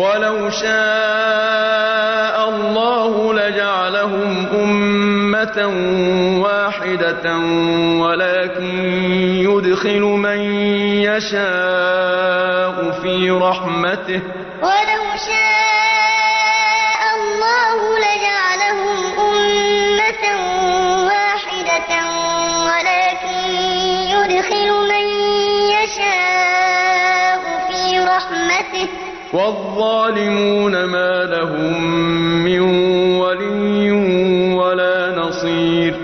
وَلَوْ شَاءَ اللَّهُ لَجَعَلَهُمْ أُمَّةً وَاحِدَةً وَلَٰكِن يُدْخِلُ مَن يَشَاءُ فِي رَحْمَتِهِ ۚ وَيُضِلُّ مَن يَشَاءُ عَنْ عَذَابِهِ ۚ وَكَانَ اللَّهُ وَلَوْ شَاءَ اللَّهُ لَجَعَلَهُمْ أُمَّةً وَاحِدَةً وَلَٰكِن يُدْخِلُ مَن يَشَاءُ فِي رَحْمَتِهِ والظالمون ما لهم من ولي ولا نصير.